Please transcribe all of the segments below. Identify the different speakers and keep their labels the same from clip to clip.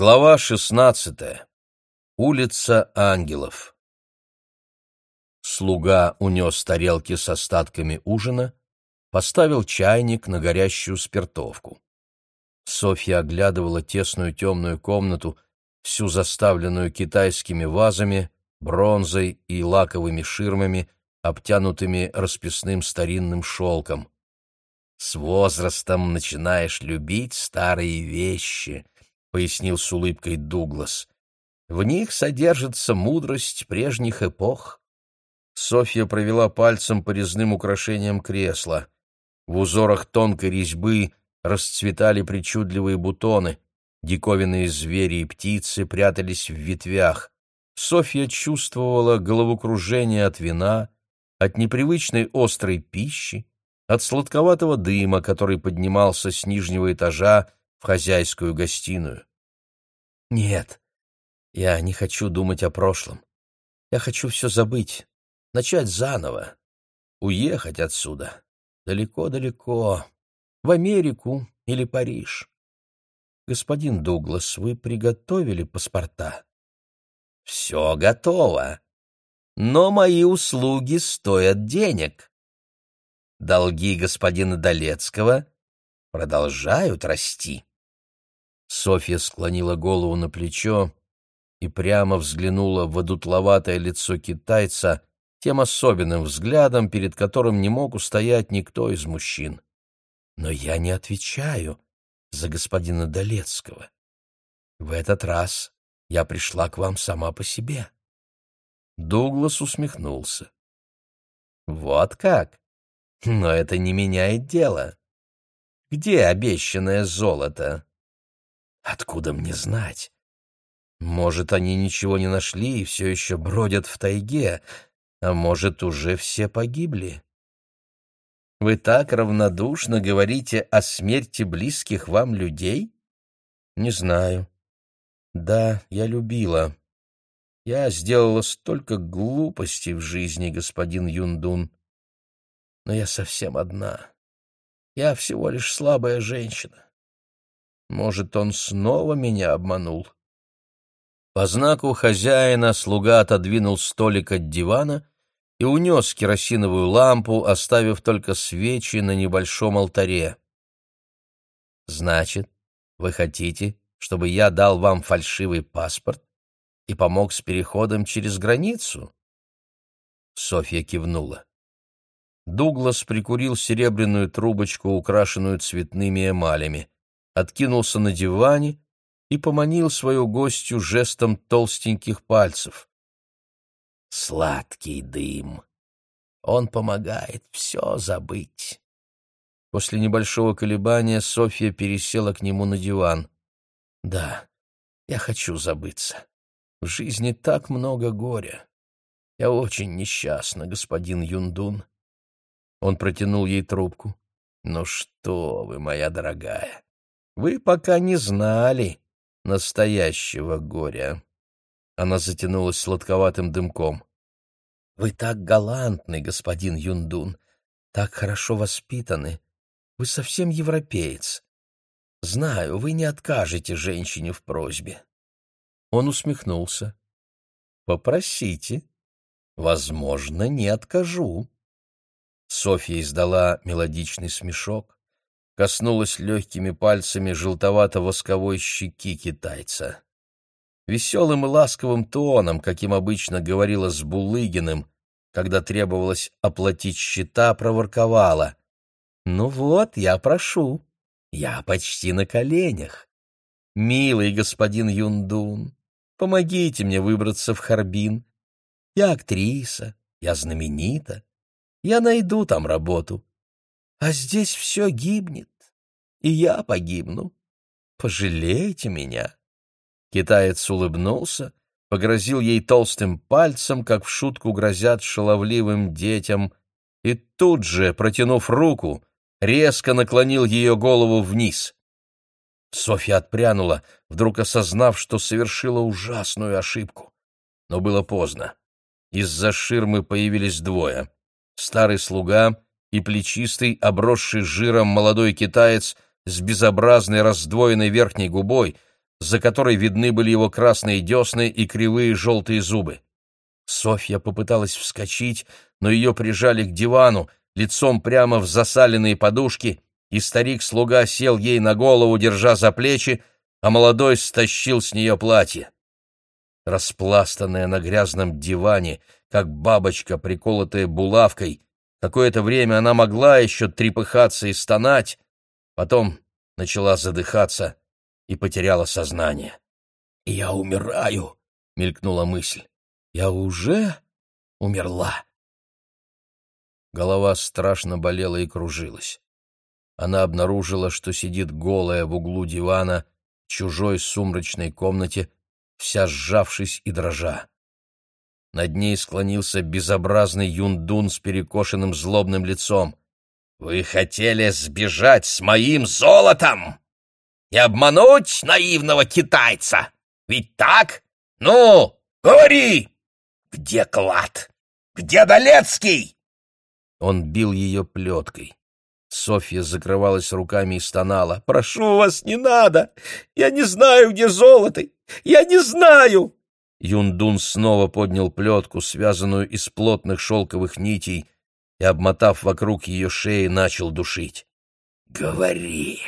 Speaker 1: Глава шестнадцатая. Улица ангелов. Слуга унес тарелки с остатками ужина, поставил чайник на горящую спиртовку. Софья оглядывала тесную темную комнату, всю заставленную китайскими вазами, бронзой и лаковыми ширмами, обтянутыми расписным старинным шелком. «С возрастом начинаешь любить старые вещи», — пояснил с улыбкой Дуглас. «В них содержится мудрость прежних эпох». Софья провела пальцем по резным украшениям кресла. В узорах тонкой резьбы расцветали причудливые бутоны, диковинные звери и птицы прятались в ветвях. Софья чувствовала головокружение от вина, от непривычной острой пищи, от сладковатого дыма, который поднимался с нижнего этажа в хозяйскую гостиную. Нет, я не хочу думать о прошлом. Я хочу все забыть, начать заново, уехать отсюда, далеко-далеко, в Америку или Париж. Господин Дуглас, вы приготовили паспорта? Все готово. Но мои услуги стоят денег. Долги господина Долецкого продолжают расти. Софья склонила голову на плечо и прямо взглянула в одутловатое лицо китайца тем особенным взглядом, перед которым не мог устоять никто из мужчин. «Но я не отвечаю за господина Долецкого. В этот раз я пришла к вам сама по себе». Дуглас усмехнулся. «Вот как? Но это не меняет дело. Где обещанное золото?» Откуда мне знать? Может, они ничего не нашли и все еще бродят в тайге, а может, уже все погибли? Вы так равнодушно говорите о смерти близких вам людей? Не знаю. Да, я любила. Я сделала столько глупостей в жизни, господин Юндун. Но я совсем одна. Я всего лишь слабая женщина. Может, он снова меня обманул? По знаку хозяина слуга отодвинул столик от дивана и унес керосиновую лампу, оставив только свечи на небольшом алтаре. «Значит, вы хотите, чтобы я дал вам фальшивый паспорт и помог с переходом через границу?» Софья кивнула. Дуглас прикурил серебряную трубочку, украшенную цветными эмалями откинулся на диване и поманил свою гостью жестом толстеньких пальцев. Сладкий дым. Он помогает все забыть. После небольшого колебания Софья пересела к нему на диван. «Да, я хочу забыться. В жизни так много горя. Я очень несчастна, господин Юндун». Он протянул ей трубку. «Ну что вы, моя дорогая, вы пока не знали настоящего горя. Она затянулась сладковатым дымком. Вы так галантны, господин Юндун, так хорошо воспитаны. Вы совсем европеец. Знаю, вы не откажете женщине в просьбе. Он усмехнулся. Попросите. Возможно, не откажу. Софья издала мелодичный смешок коснулась легкими пальцами желтовато-восковой щеки китайца. Веселым и ласковым тоном, каким обычно говорила с Булыгиным, когда требовалось оплатить счета, проворковала. «Ну вот, я прошу. Я почти на коленях. Милый господин Юндун, помогите мне выбраться в Харбин. Я актриса, я знаменита. Я найду там работу. А здесь все гибнет и я погибну. Пожалейте меня. Китаец улыбнулся, погрозил ей толстым пальцем, как в шутку грозят шаловливым детям, и тут же, протянув руку, резко наклонил ее голову вниз. Софья отпрянула, вдруг осознав, что совершила ужасную ошибку. Но было поздно. Из-за ширмы появились двое. Старый слуга и плечистый, обросший жиром молодой китаец — с безобразной раздвоенной верхней губой, за которой видны были его красные десны и кривые желтые зубы. Софья попыталась вскочить, но ее прижали к дивану, лицом прямо в засаленные подушки, и старик-слуга сел ей на голову, держа за плечи, а молодой стащил с нее платье. Распластанная на грязном диване, как бабочка, приколотая булавкой, какое-то время она могла еще трепыхаться и стонать, потом начала задыхаться и потеряла сознание. «Я умираю!» — мелькнула мысль. «Я уже умерла!» Голова страшно болела и кружилась. Она обнаружила, что сидит голая в углу дивана, в чужой сумрачной комнате, вся сжавшись и дрожа. Над ней склонился безобразный юндун с перекошенным злобным лицом. «Вы хотели сбежать с моим золотом и обмануть наивного китайца? Ведь так? Ну, говори! Где клад? Где Долецкий?» Он бил ее плеткой. Софья закрывалась руками и стонала. «Прошу вас, не надо! Я не знаю, где золото! Я не знаю!» Юндун снова поднял плетку, связанную из плотных шелковых нитей, и, обмотав вокруг ее шеи, начал душить. «Говори,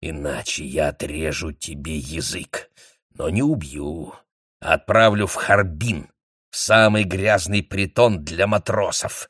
Speaker 1: иначе я отрежу тебе язык, но не убью. Отправлю в Харбин, в самый грязный притон для матросов.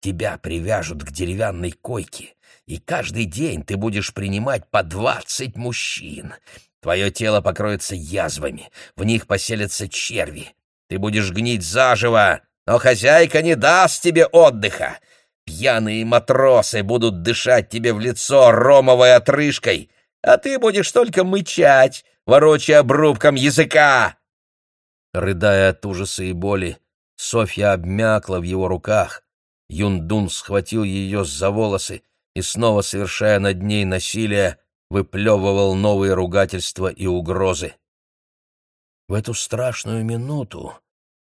Speaker 1: Тебя привяжут к деревянной койке, и каждый день ты будешь принимать по двадцать мужчин. Твое тело покроется язвами, в них поселятся черви. Ты будешь гнить заживо, но хозяйка не даст тебе отдыха. Пьяные матросы будут дышать тебе в лицо ромовой отрыжкой, а ты будешь только мычать, ворочая обрубком языка. Рыдая от ужаса и боли, Софья обмякла в его руках. Юндун схватил ее за волосы и, снова совершая над ней насилие, выплевывал новые ругательства и угрозы. В эту страшную минуту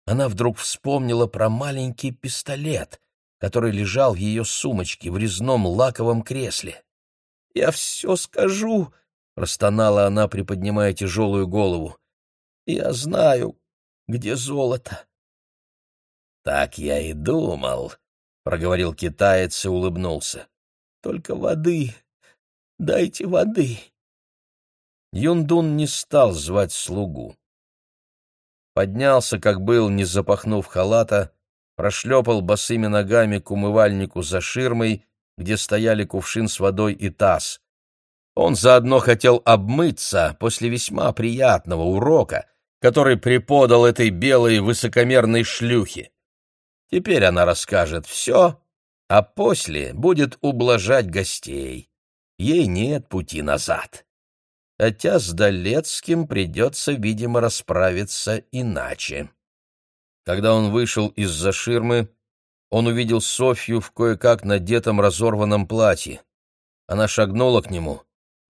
Speaker 1: она вдруг вспомнила про маленький пистолет, который лежал в ее сумочке в резном лаковом кресле. «Я все скажу», — простонала она, приподнимая тяжелую голову. «Я знаю, где золото». «Так я и думал», — проговорил китаец и улыбнулся. «Только воды. Дайте воды». Юндун не стал звать слугу. Поднялся, как был, не запахнув халата, прошлепал босыми ногами к умывальнику за ширмой, где стояли кувшин с водой и таз. Он заодно хотел обмыться после весьма приятного урока, который преподал этой белой высокомерной шлюхе. Теперь она расскажет все, а после будет ублажать гостей. Ей нет пути назад. Хотя с Долецким придется, видимо, расправиться иначе. Когда он вышел из-за ширмы, он увидел Софью в кое-как надетом разорванном платье. Она шагнула к нему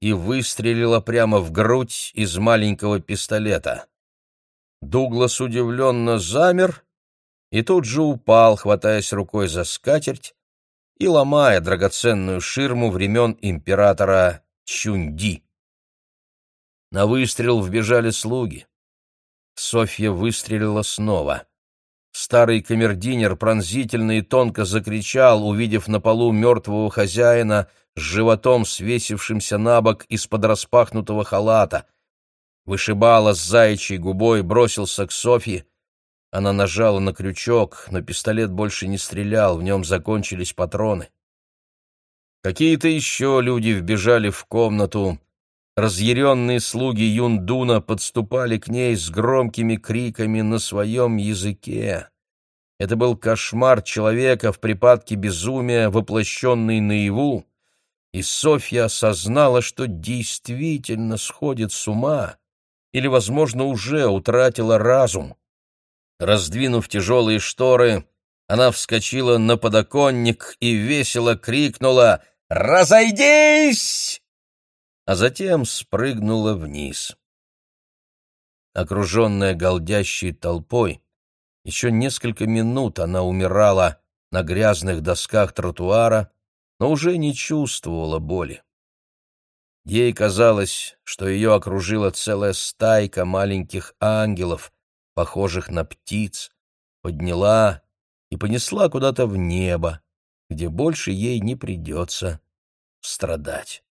Speaker 1: и выстрелила прямо в грудь из маленького пистолета. Дуглас удивленно замер и тут же упал, хватаясь рукой за скатерть и ломая драгоценную ширму времен императора Чунди. На выстрел вбежали слуги. Софья выстрелила снова. Старый камердинер пронзительно и тонко закричал, увидев на полу мертвого хозяина с животом, свесившимся на бок из-под распахнутого халата. Вышибала с заячьей губой, бросился к Софье, она нажала на крючок, но пистолет больше не стрелял, в нем закончились патроны. Какие-то еще люди вбежали в комнату. Разъяренные слуги Юндуна подступали к ней с громкими криками на своем языке. Это был кошмар человека в припадке безумия, воплощенный наяву, и Софья осознала, что действительно сходит с ума или, возможно, уже утратила разум. Раздвинув тяжелые шторы, она вскочила на подоконник и весело крикнула «Разойдись!» а затем спрыгнула вниз. Окруженная голдящей толпой, еще несколько минут она умирала на грязных досках тротуара, но уже не чувствовала боли. Ей казалось, что ее окружила целая стайка маленьких ангелов, похожих на птиц, подняла и понесла куда-то в небо, где больше ей не придется страдать.